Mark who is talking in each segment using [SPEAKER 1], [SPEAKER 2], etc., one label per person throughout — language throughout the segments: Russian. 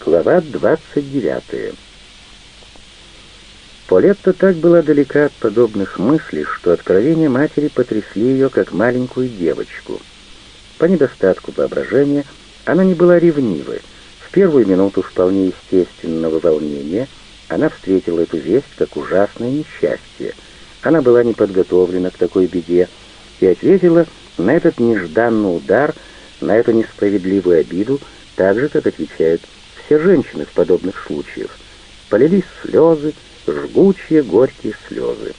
[SPEAKER 1] Глава 29. Полетта так была далека от подобных мыслей, что откровения матери потрясли ее как маленькую девочку. По недостатку воображения она не была ревнивой. В первую минуту вполне естественного волнения она встретила эту весть как ужасное несчастье. Она была не подготовлена к такой беде и ответила на этот нежданный удар, на эту несправедливую обиду, так же, как отвечают все женщины в подобных случаях. Полились слезы, жгучие горькие слезы.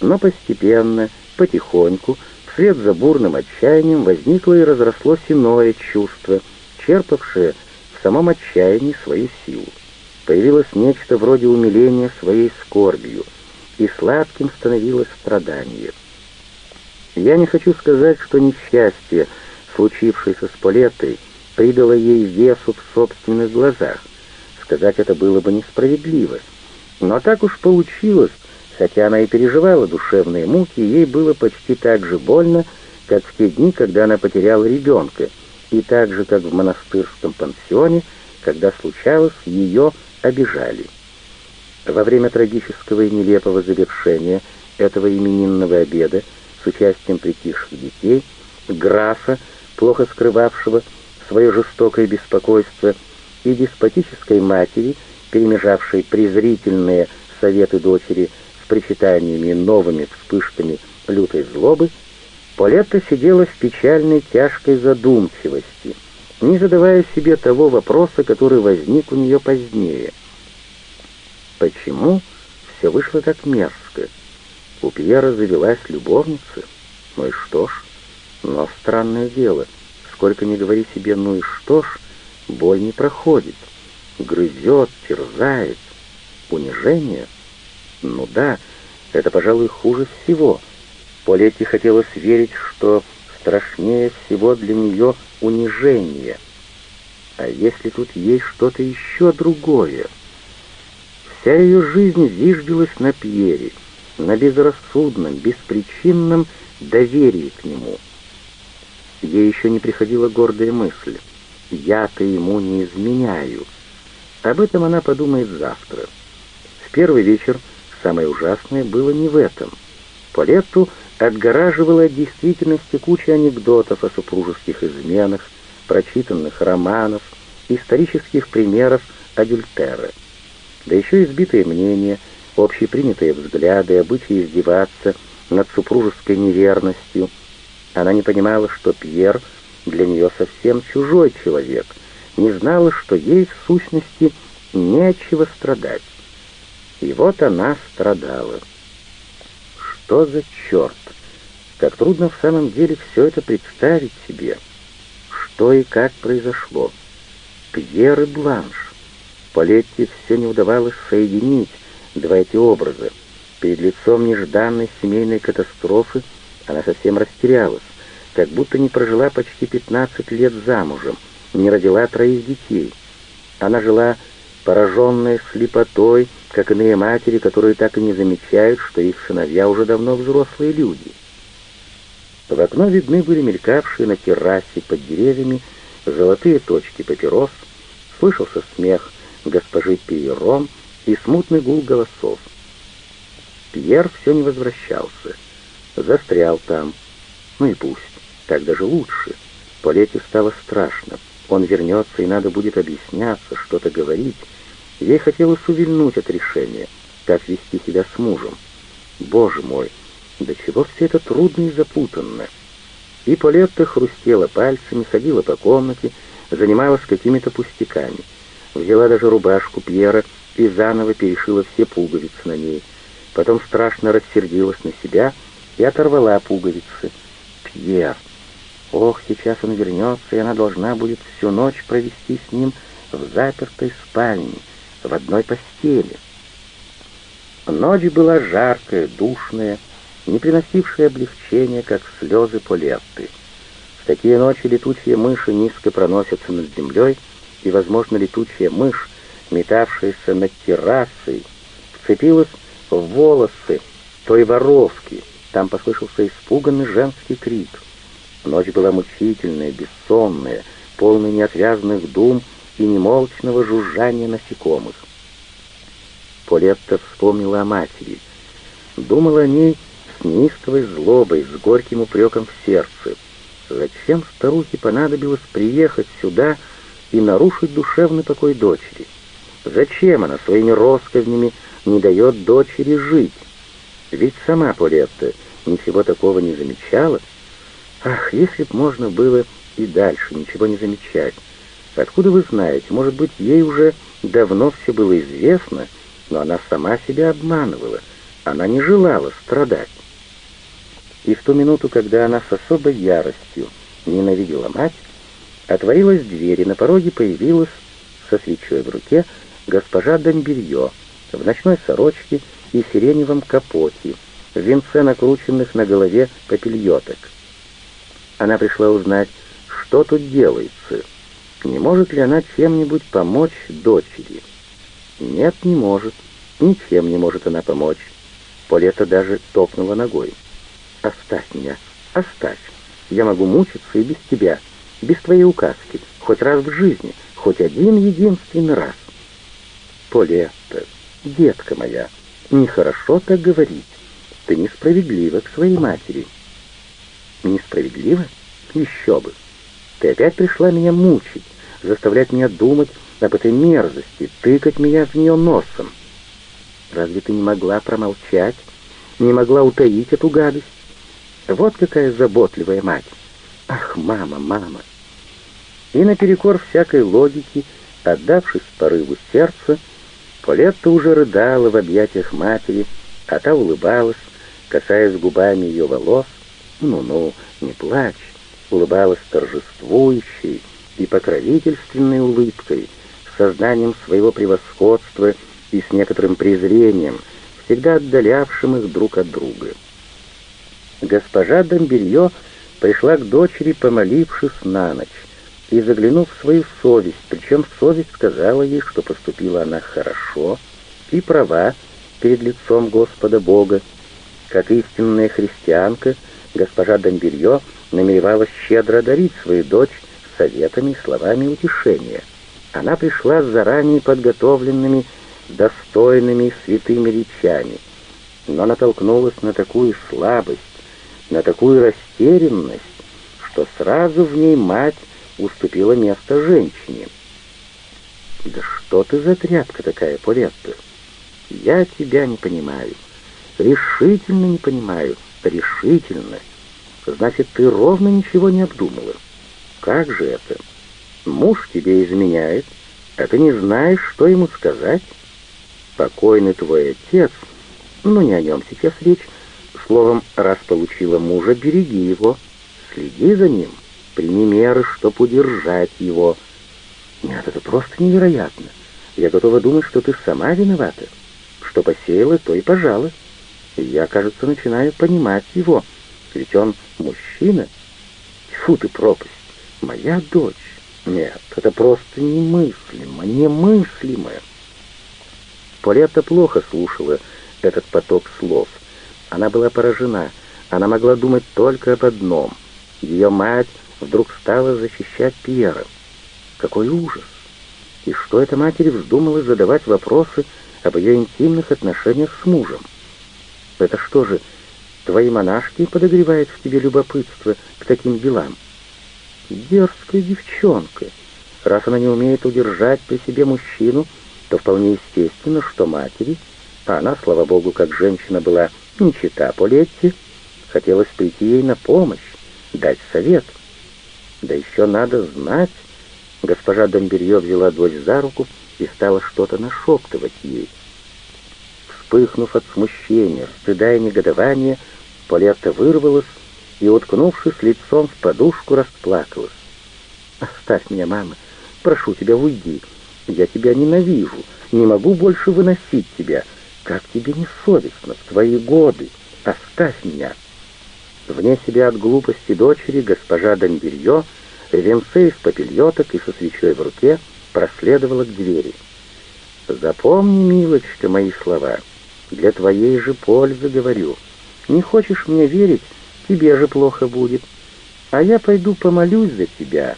[SPEAKER 1] Но постепенно, потихоньку, вслед за бурным отчаянием возникло и разрослось иное чувство, черпавшее в самом отчаянии свою силу. Появилось нечто вроде умиления своей скорбью, и сладким становилось страдание. Я не хочу сказать, что несчастье, случившееся с Полеттой, придало ей весу в собственных глазах. Сказать это было бы несправедливо. Но так уж получилось, хотя она и переживала душевные муки, ей было почти так же больно, как в те дни, когда она потеряла ребенка, и так же, как в монастырском пансионе, когда случалось, ее обижали. Во время трагического и нелепого завершения этого именинного обеда с участием притихших детей, графа, плохо скрывавшего свое жестокое беспокойство, и деспотической матери, перемежавшей презрительные советы дочери с причитаниями новыми вспышками лютой злобы, Полетта сидела в печальной тяжкой задумчивости, не задавая себе того вопроса, который возник у нее позднее. Почему все вышло так мерзко? У Пьера завелась любовница. Ну и что ж? Но странное дело, сколько ни говори себе «ну и что ж», боль не проходит грызет, терзает. Унижение? Ну да, это, пожалуй, хуже всего. Полетти хотелось верить, что страшнее всего для нее унижение. А если тут есть что-то еще другое? Вся ее жизнь зиждилась на Пьере, на безрассудном, беспричинном доверии к нему. Ей еще не приходила гордая мысль. «Я-то ему не изменяю». Об этом она подумает завтра. В первый вечер самое ужасное было не в этом. Полетту отгораживала от действительности куча анекдотов о супружеских изменах, прочитанных романов, исторических примеров Адюльтера. Да еще избитые мнения, общепринятые взгляды, обычаи издеваться над супружеской неверностью. Она не понимала, что Пьер для нее совсем чужой человек — не знала, что ей в сущности нечего страдать. И вот она страдала. Что за черт? Как трудно в самом деле все это представить себе. Что и как произошло. Пьер и Бланш. Полетти все не удавалось соединить два эти образа. Перед лицом нежданной семейной катастрофы она совсем растерялась, как будто не прожила почти 15 лет замужем, не родила троих детей. Она жила пораженная слепотой, как иные матери, которые так и не замечают, что их сыновья уже давно взрослые люди. В окно видны были мелькавшие на террасе под деревьями золотые точки папирос, слышался смех госпожи Пьерон и смутный гул голосов. Пьер все не возвращался, застрял там. Ну и пусть, так даже лучше. Полете стало страшно. Он вернется, и надо будет объясняться, что-то говорить. Ей хотелось увильнуть от решения, как вести себя с мужем. Боже мой, до чего все это трудно и запутанно. И Полетта хрустела пальцами, ходила по комнате, занималась какими-то пустяками. Взяла даже рубашку Пьера и заново перешила все пуговицы на ней. Потом страшно рассердилась на себя и оторвала пуговицы. «Пьер, Ох, сейчас он вернется, и она должна будет всю ночь провести с ним в запертой спальне, в одной постели. Ночь была жаркая, душная, не приносившая облегчения, как слезы Полетты. В такие ночи летучие мыши низко проносятся над землей, и, возможно, летучая мышь, метавшаяся над террасой, вцепилась в волосы той воровки. Там послышался испуганный женский крик — Ночь была мучительная, бессонная, полная неотвязных дум и немолчного жужжания насекомых. Полетта вспомнила о матери, думала о ней с неистовой злобой, с горьким упреком в сердце. Зачем старухе понадобилось приехать сюда и нарушить душевный покой дочери? Зачем она своими россказнями не дает дочери жить? Ведь сама Полетта ничего такого не замечала. Ах, если б можно было и дальше ничего не замечать. Откуда вы знаете, может быть, ей уже давно все было известно, но она сама себя обманывала. Она не желала страдать. И в ту минуту, когда она с особой яростью ненавидела мать, отворилась дверь, и на пороге появилась со свечой в руке госпожа Домбелье в ночной сорочке и сиреневом капоте, в венце накрученных на голове папильоток. Она пришла узнать, что тут делается, не может ли она чем-нибудь помочь дочери. Нет, не может, ничем не может она помочь. Полета даже топнула ногой. «Оставь меня, оставь. Я могу мучиться и без тебя, без твоей указки, хоть раз в жизни, хоть один единственный раз». «Полета, детка моя, нехорошо так говорить. Ты несправедлива к своей матери». «Несправедлива? Еще бы. Ты опять пришла меня мучить, заставлять меня думать об этой мерзости, тыкать меня в нее носом. Разве ты не могла промолчать, не могла утаить эту гадость? Вот какая заботливая мать. Ах, мама, мама. И наперекор всякой логики, отдавшись порыву сердца, Полетта уже рыдала в объятиях матери, а та улыбалась, касаясь губами ее волос. «Ну-ну, не плачь», улыбалась торжествующей и покровительственной улыбкой, сознанием своего превосходства и с некоторым презрением, всегда отдалявшим их друг от друга. Госпожа Домбелье пришла к дочери, помолившись на ночь, и заглянув в свою совесть, причем совесть сказала ей, что поступила она хорошо и права перед лицом Господа Бога. Как истинная христианка, госпожа Домбелье намеревалась щедро одарить свою дочь советами и словами утешения. Она пришла с заранее подготовленными, достойными святыми речами, но натолкнулась на такую слабость, на такую растерянность, что сразу в ней мать уступила место женщине. «Да что ты за тряпка такая, Полетта? Я тебя не понимаю, решительно не понимаю, решительно. Значит, ты ровно ничего не обдумала. Как же это? Муж тебе изменяет, а ты не знаешь, что ему сказать? Покойный твой отец, ну не о нем сейчас речь, словом, раз получила мужа, береги его, следи за ним, прими меры, чтоб удержать его. Нет, это просто невероятно. Я готова думать, что ты сама виновата. Что посеяла, то и пожала. Я, кажется, начинаю понимать его, ведь он мужчина. Тьфу ты, пропасть, моя дочь. Нет, это просто немыслимо, немыслимо. Полетта плохо слушала этот поток слов. Она была поражена. Она могла думать только об одном. Ее мать вдруг стала защищать Пьера. Какой ужас! И что эта матери вздумала задавать вопросы об ее интимных отношениях с мужем? Это что же, твои монашки подогревают в тебе любопытство к таким делам? Дерзкая девчонка. Раз она не умеет удержать при себе мужчину, то вполне естественно, что матери, а она, слава богу, как женщина была не чита Полетти, хотелось прийти ей на помощь, дать совет. Да еще надо знать. Госпожа Домберье взяла дочь за руку и стала что-то нашептывать ей. Вспыхнув от смущения, стыда и негодования, Полетта вырвалась и, уткнувшись лицом в подушку, расплакалась. «Оставь меня, мама, прошу тебя, уйди. Я тебя ненавижу, не могу больше выносить тебя. Как тебе не совестно в твои годы? Оставь меня!» Вне себя от глупости дочери госпожа Домбелье, венце из папильоток и со свечой в руке, проследовала к двери. «Запомни, милочка, мои слова. Для твоей же пользы говорю. Не хочешь мне верить, тебе же плохо будет. А я пойду помолюсь за тебя».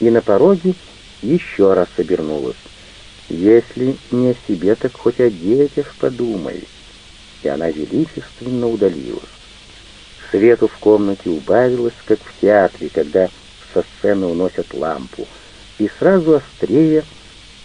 [SPEAKER 1] И на пороге еще раз обернулась. «Если не о себе, так хоть о детях подумай». И она величественно удалилась. Свету в комнате убавилось, как в театре, когда со сцены уносят лампу, и сразу острее,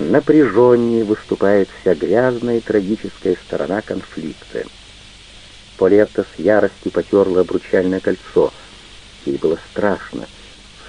[SPEAKER 1] напряженнее выступает вся грязная и трагическая сторона конфликта. Полетта с яростью потерла обручальное кольцо. Ей было страшно.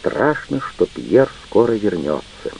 [SPEAKER 1] Страшно, что Пьер скоро вернется.